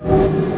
you.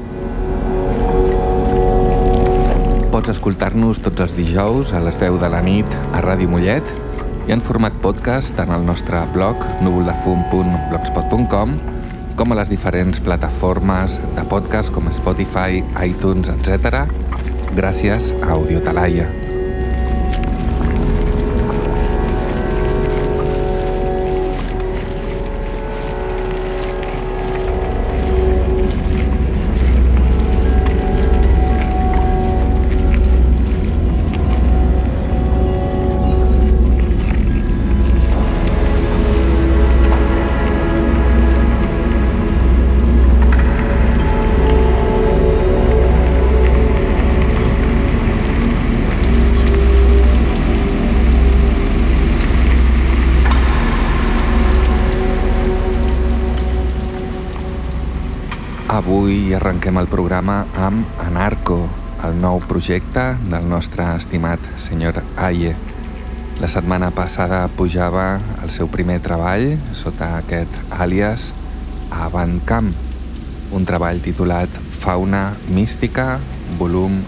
Pots escoltar-nos tots els dijous a les 10 de la nit a Ràdio Mollet i en format podcast en el nostre blog núvoldefum.blogspot.com com a les diferents plataformes de podcast com Spotify, iTunes, etc. gràcies a Audiotalaia. Avui arrenquem el programa amb Anarco, el nou projecte del nostre estimat senyor Aye. La setmana passada pujava el seu primer treball sota aquest àlies a Bandcamp, un treball titulat Fauna Mística, volum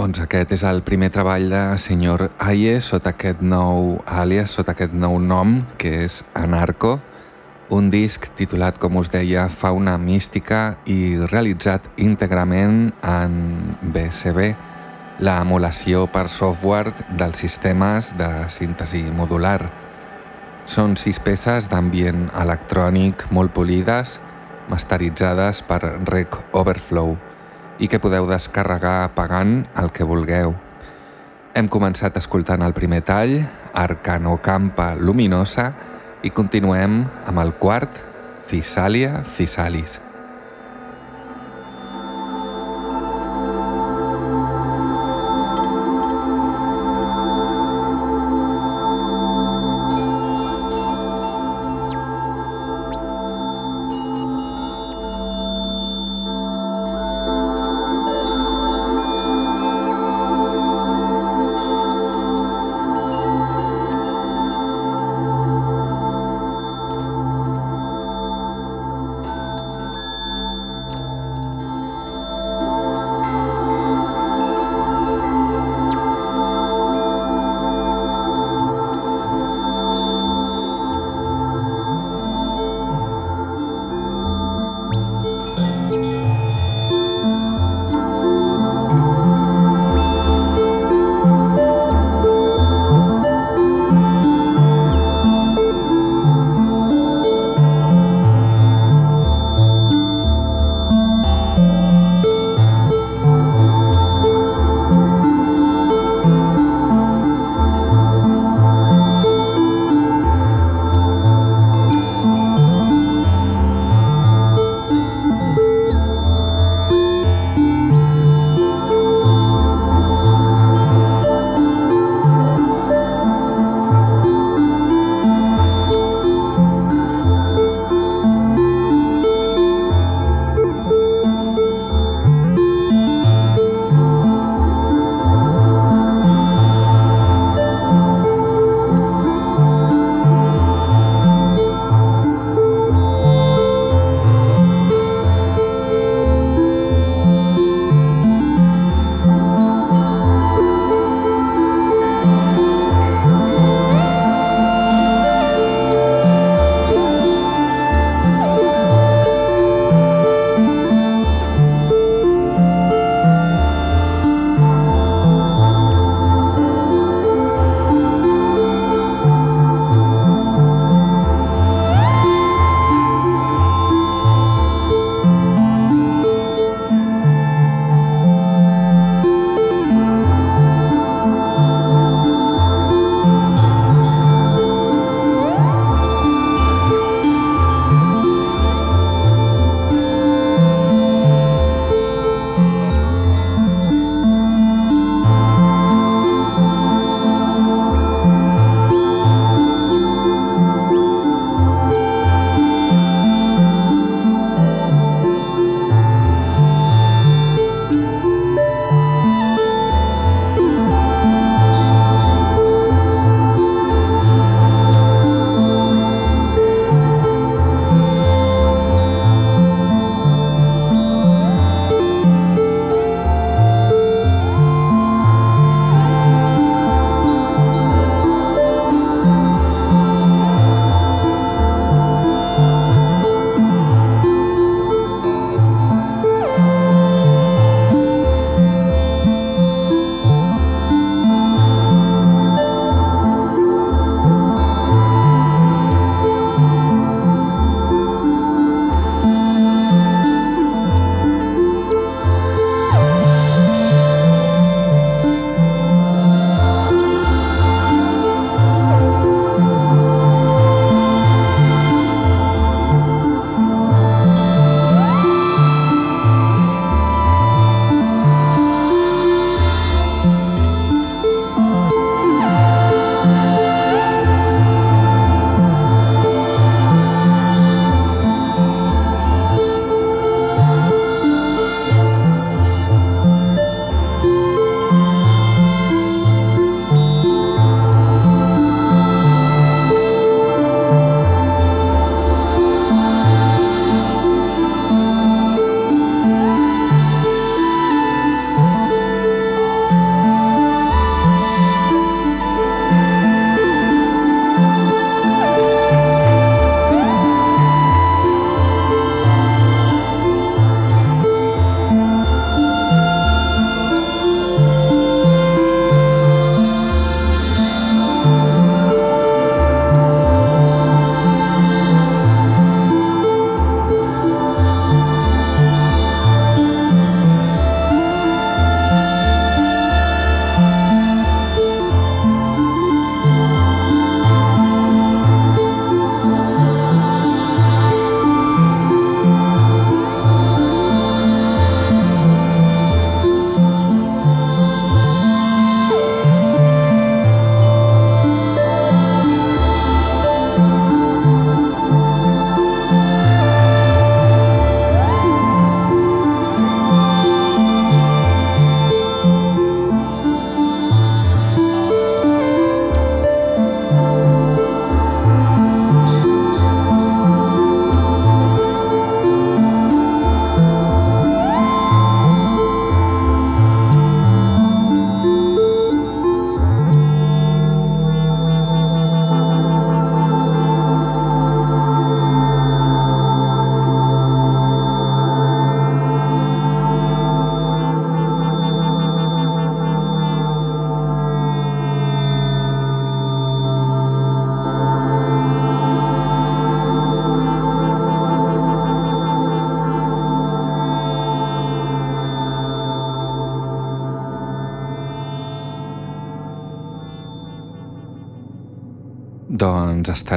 Doncs aquest és el primer treball de senyor Aye sota aquest nou àlies, sota aquest nou nom, que és Anarco, un disc titulat, com us deia, Fauna Mística i realitzat íntegrament en BSB, la emulació per software dels sistemes de síntesi modular. Són sis peces d'ambient electrònic molt polides, masteritzades per Rec Overflow, i que podeu descarregar pagant el que vulgueu. Hem començat escoltant el primer tall, Arcano Campa Luminosa, i continuem amb el quart, Fisalia Fisalis.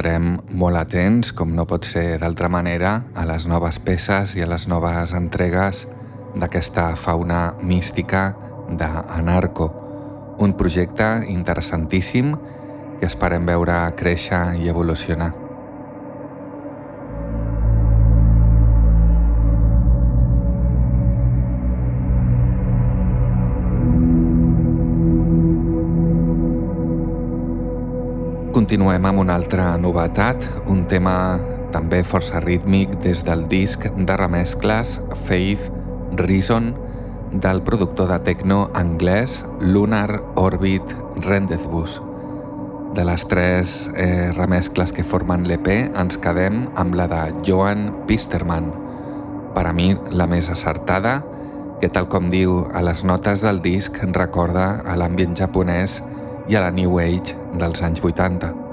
Estarem molt atents, com no pot ser d'altra manera, a les noves peces i a les noves entregues d'aquesta fauna mística d'Anarco, un projecte interessantíssim que esperem veure créixer i evolucionar. Continuem amb una altra novetat, un tema també força rítmic des del disc de remescles Faith Reason del productor de techno anglès Lunar Orbit Rendezvous. De les tres eh, remescles que formen l'EP ens quedem amb la de Johan Pisterman, per a mi la més acertada, que tal com diu a les notes del disc recorda a l'ambient japonès i a la New Age dels anys 80.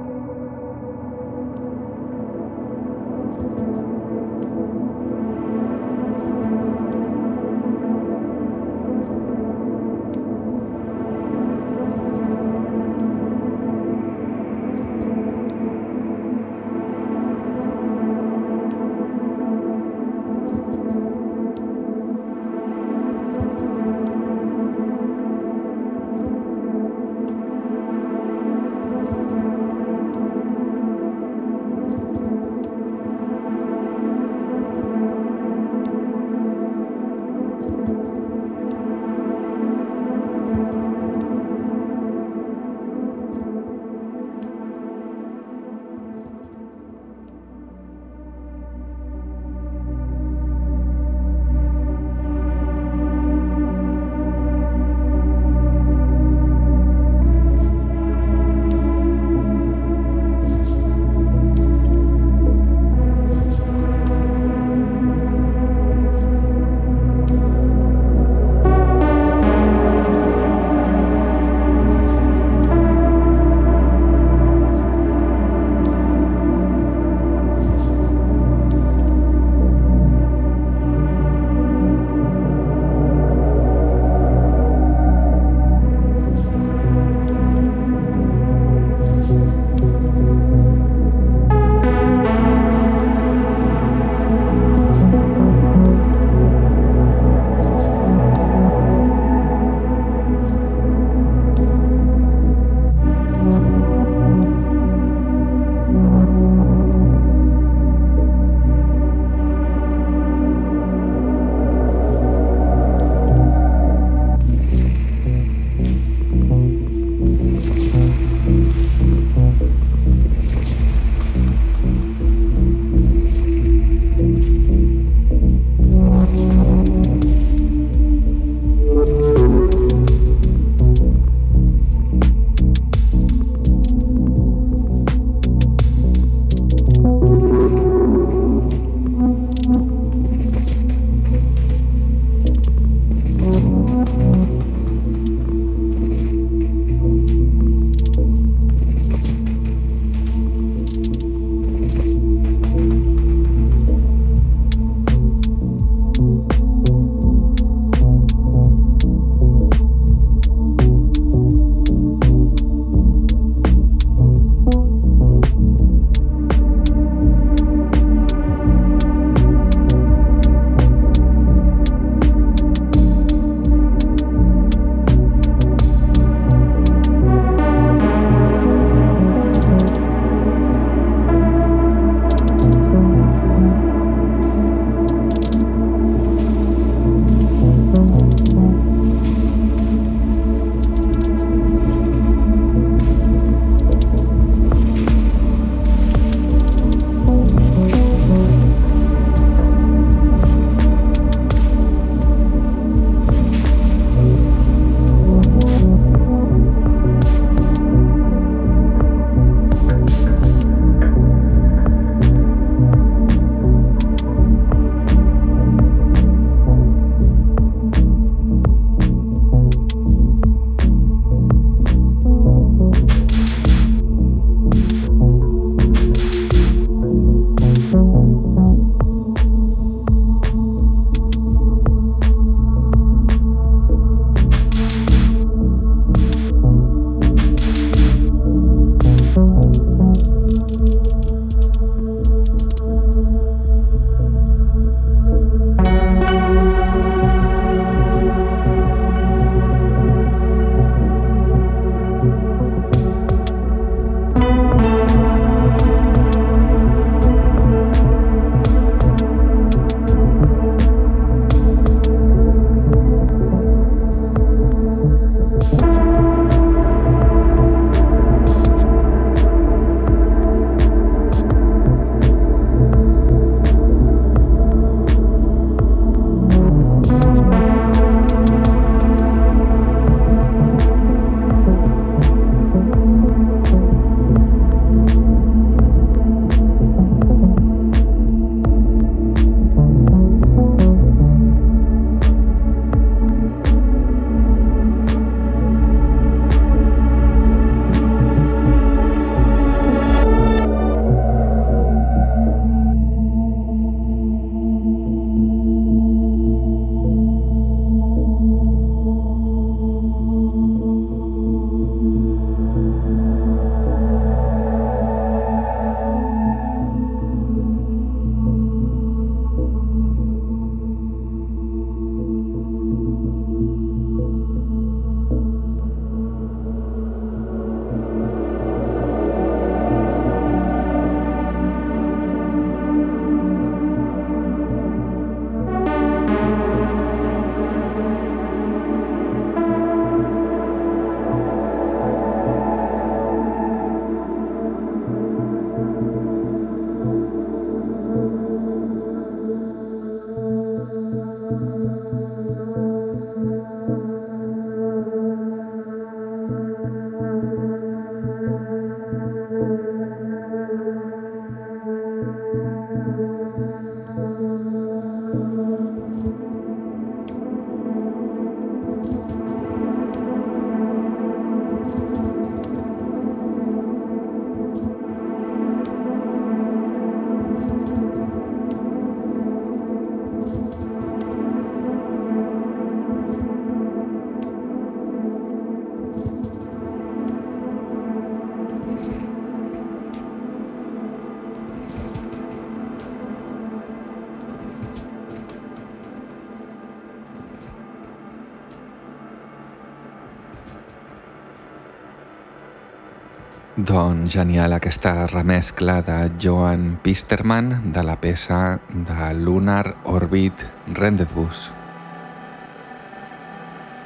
Doncs genial aquesta remescla de Johan Pisterman de la peça de Lunar Orbit Rendezvous.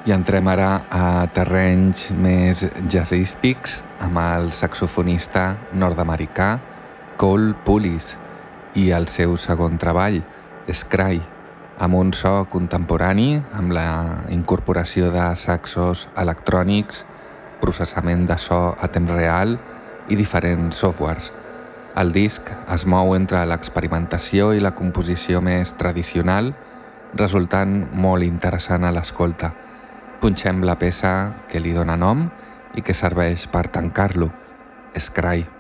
I entrem ara a terrenys més jazzístics amb el saxofonista nord-americà Cole Pulis i el seu segon treball, Scry, amb un so contemporani amb la incorporació de saxos electrònics processament de so a temps real i diferents softwares. El disc es mou entre l'experimentació i la composició més tradicional, resultant molt interessant a l'escolta. Punxem la peça que li dóna nom i que serveix per tancar-lo, Scry.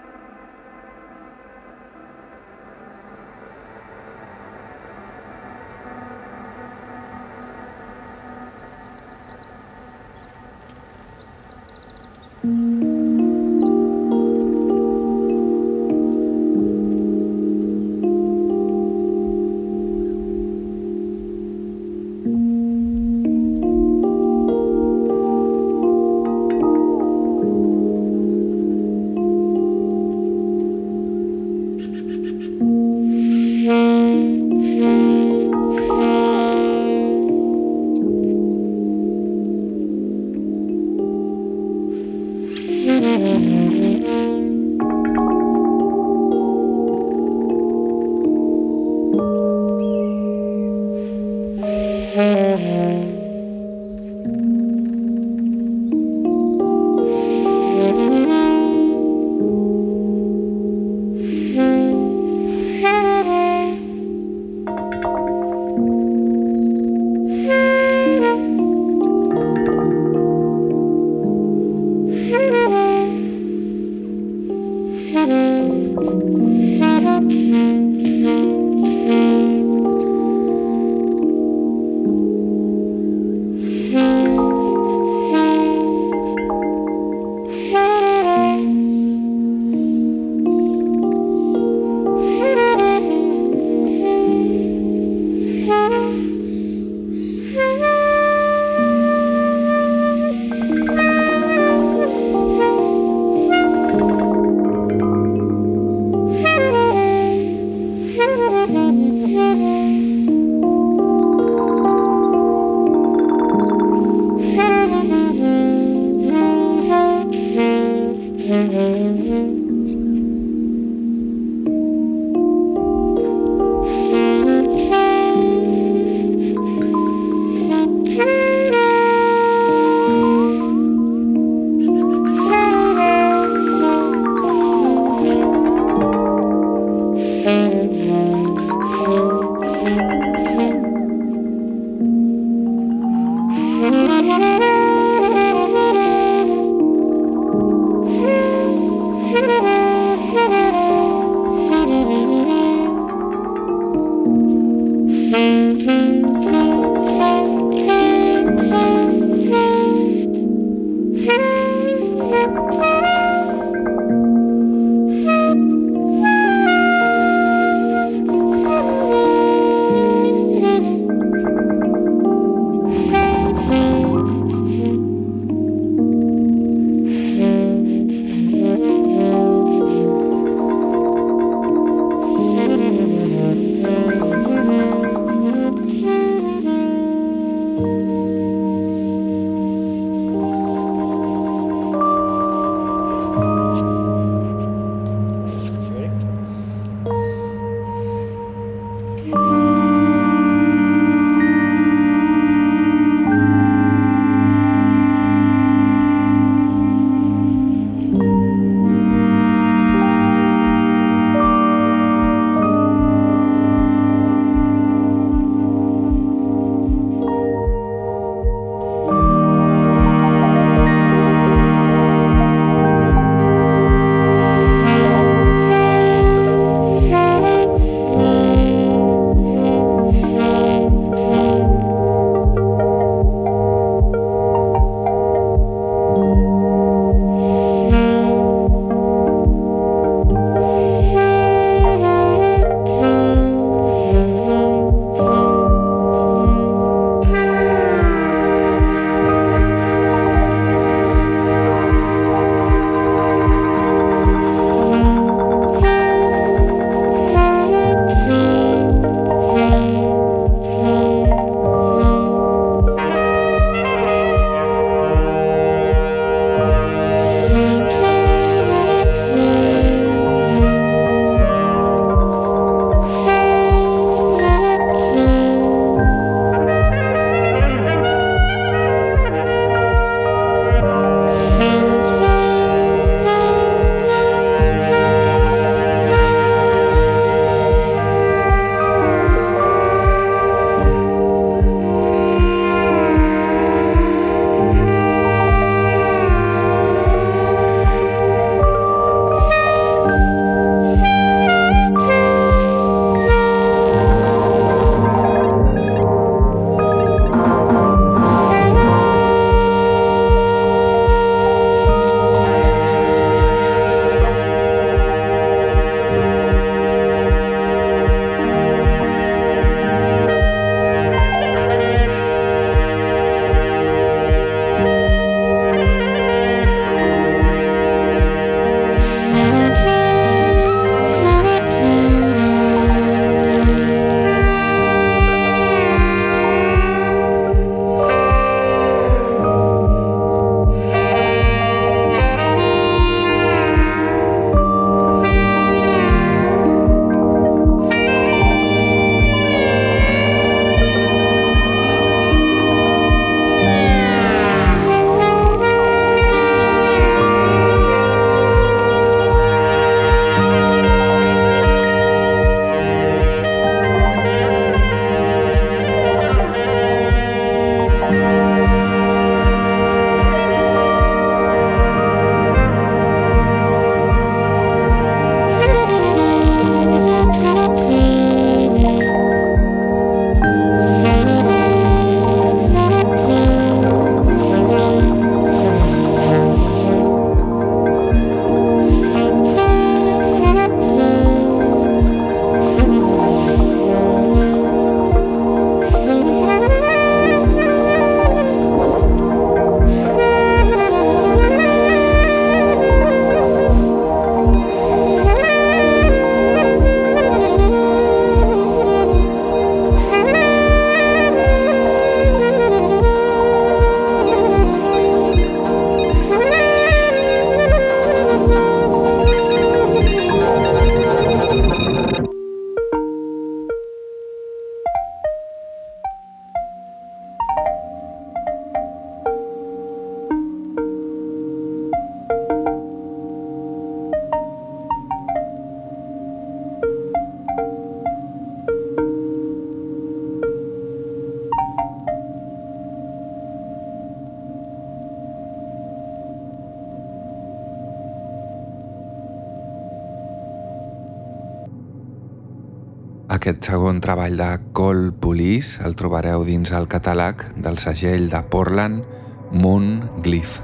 Trobareu dins el catàleg del segell de Portland Moon Glyph.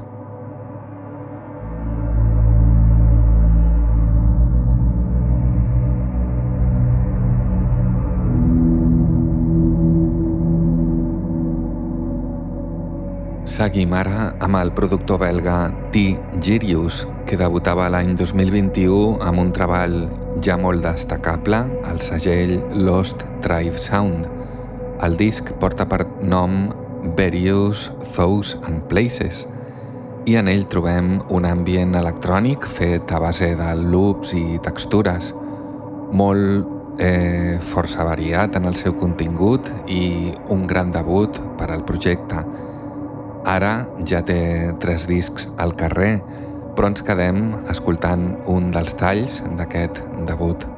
Seguim ara amb el productor belga T. Girius, que debutava l'any 2021 amb un treball ja molt destacable, al segell Lost Tribe Sound. El disc porta per nom Various Thoughts and Places i en ell trobem un ambient electrònic fet a base de loops i textures, molt eh, força variat en el seu contingut i un gran debut per al projecte. Ara ja té tres discs al carrer, però ens quedem escoltant un dels talls d'aquest debut.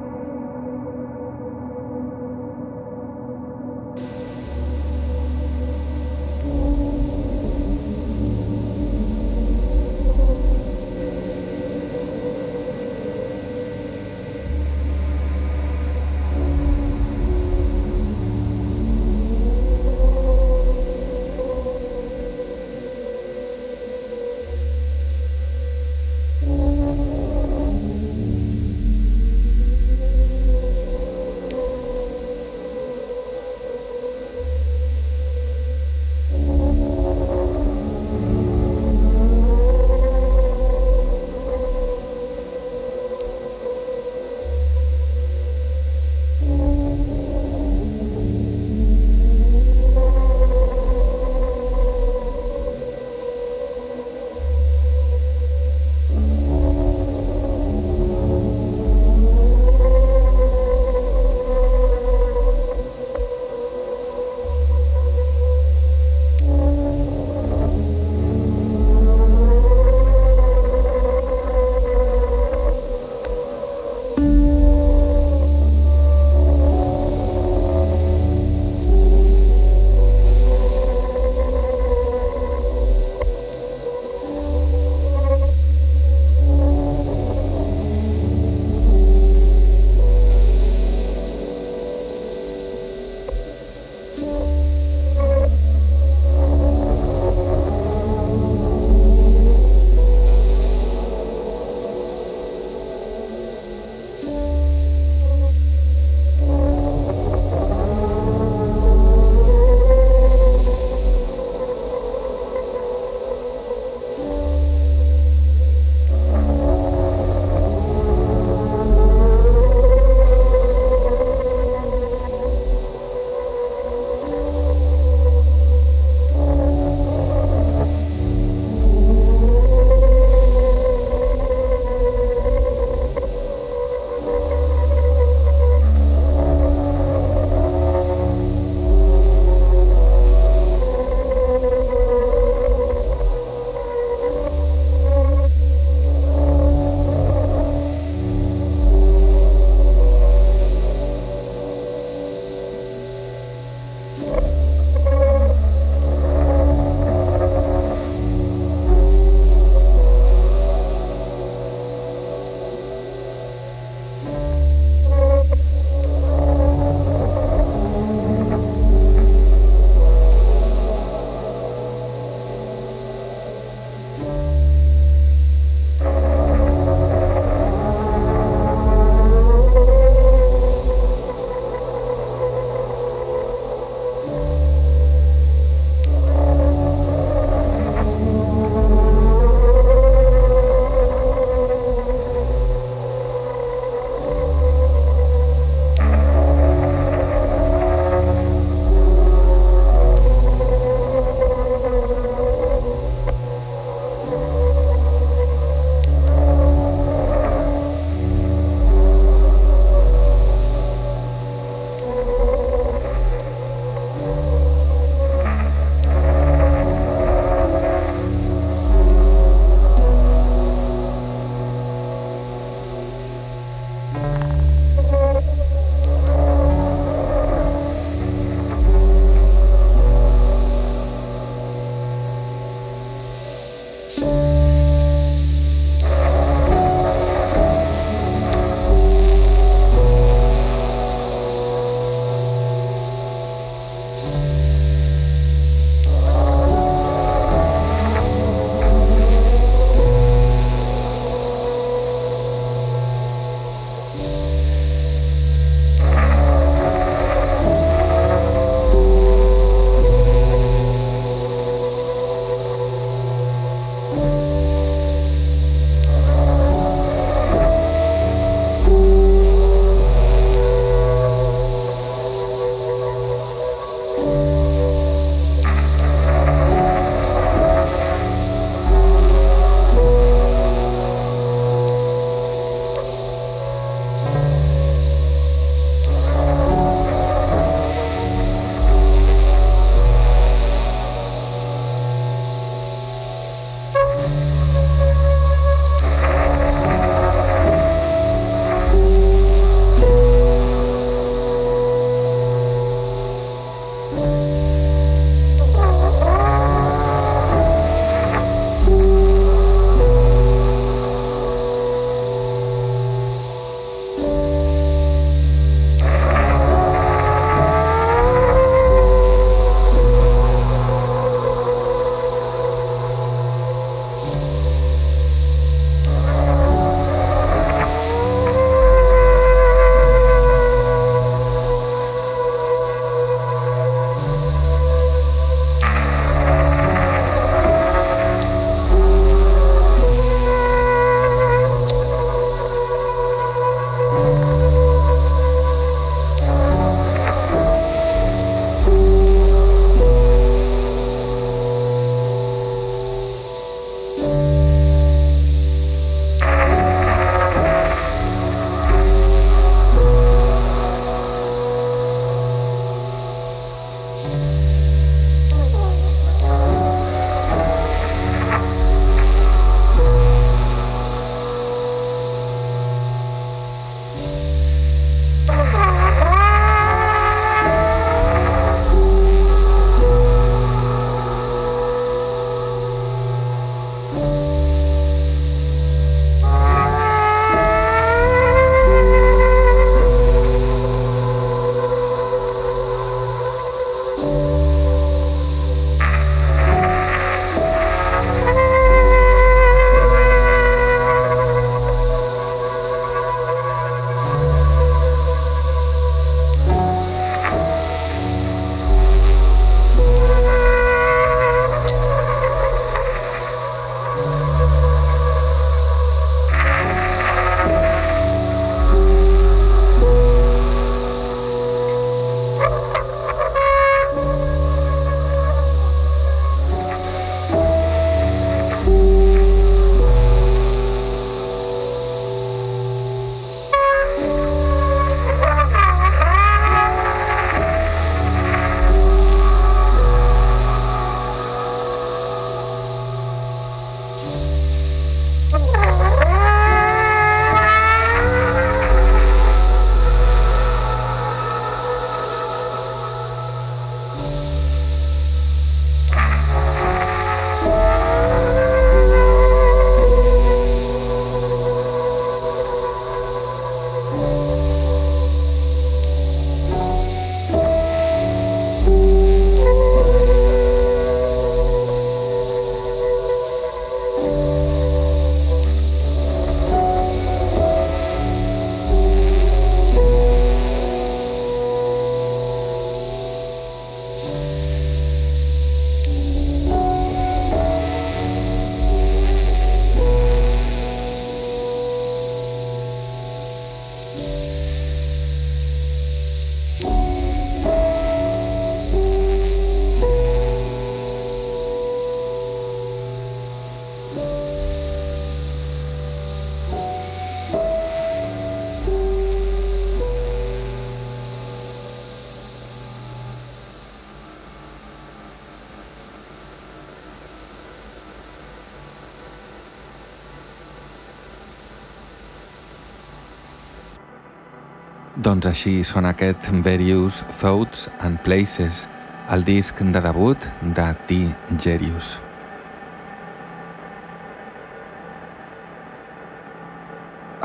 Doncs així són aquest Various Thoughts and Places, el disc de debut de T. Gerius.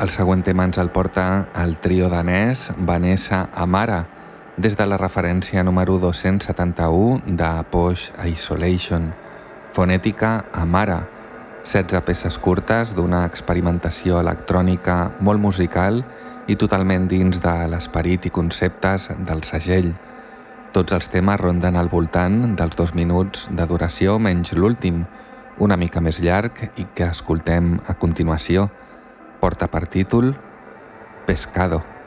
El següent tema ens el porta el trio danès Vanessa Amara, des de la referència número 271 de Posh Isolation, fonètica Amara, 16 peces curtes d'una experimentació electrònica molt musical i totalment dins de l'esperit i conceptes del segell. Tots els temes ronden al voltant dels dos minuts de duració menys l'últim, una mica més llarg i que escoltem a continuació. Porta per títol Pescado.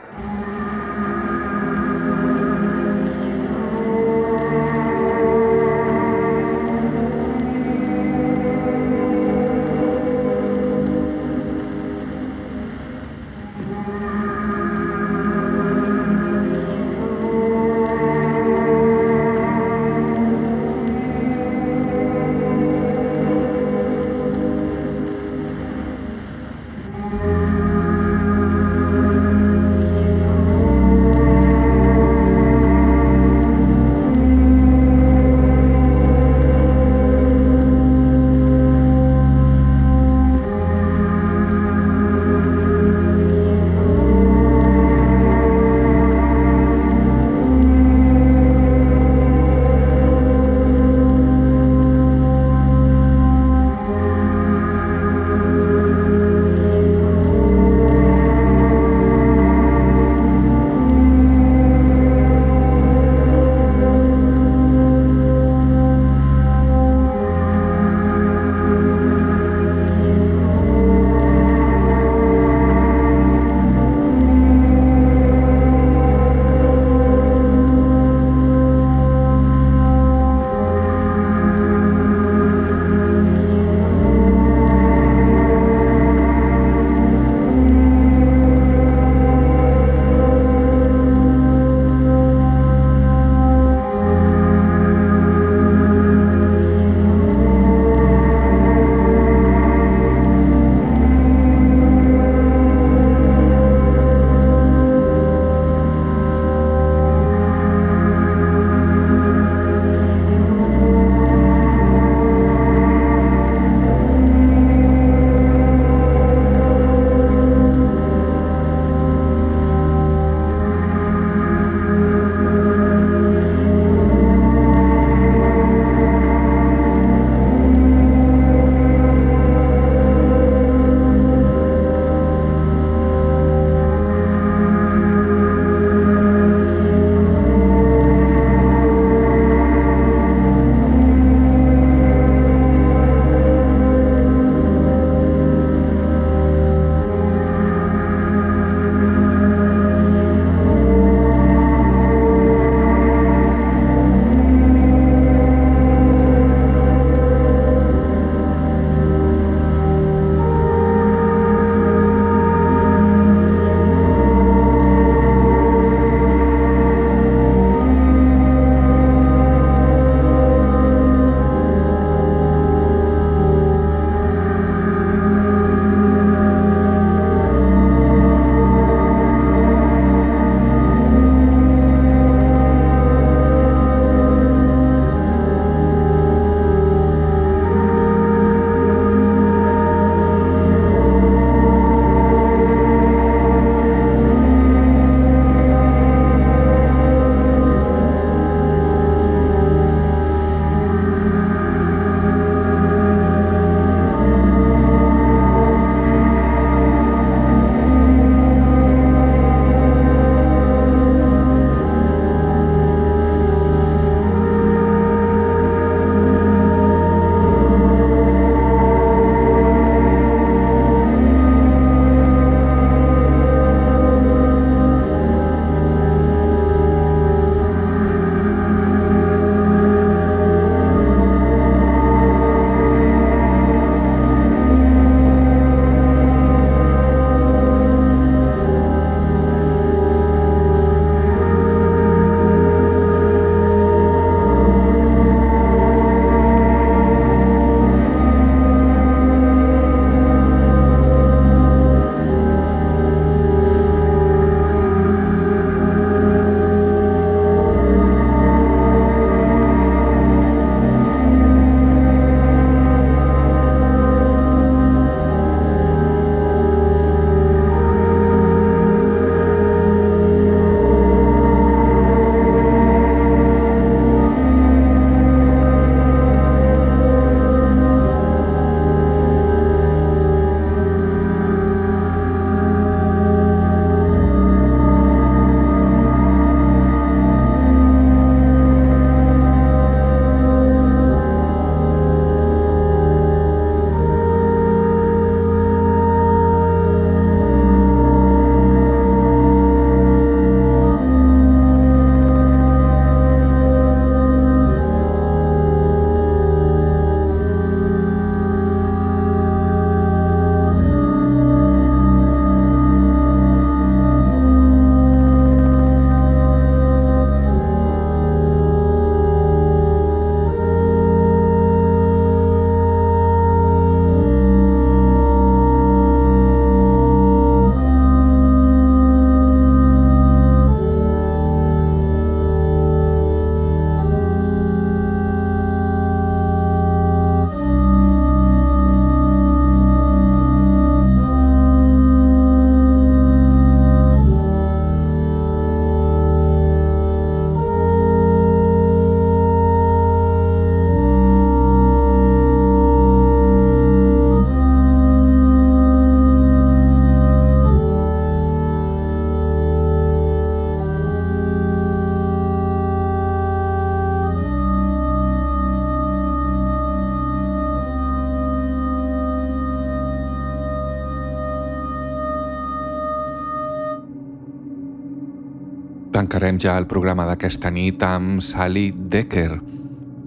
Tancarem ja el programa d'aquesta nit amb Sally Decker,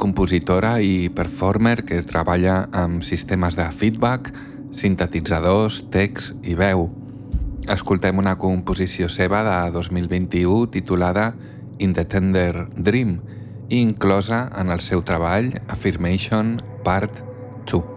compositora i performer que treballa amb sistemes de feedback, sintetitzadors, text i veu. Escoltem una composició seva de 2021 titulada In the Tender Dream i inclosa en el seu treball Affirmation Part 2.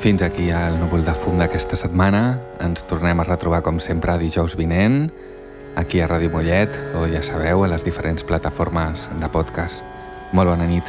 Fins aquí el núvol de fum d'aquesta setmana. Ens tornem a retrobar com sempre dijous vinent, aquí a Ràdio Mollet, o ja sabeu, a les diferents plataformes de podcast. Molt bona nit.